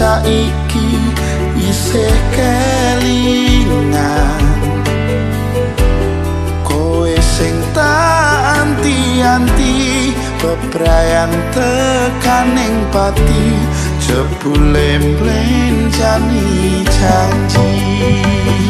saiki isih kelingan koe sing tak anti-anti beprayan tekan ing pati jebule mlencani janji, janji.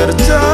kerja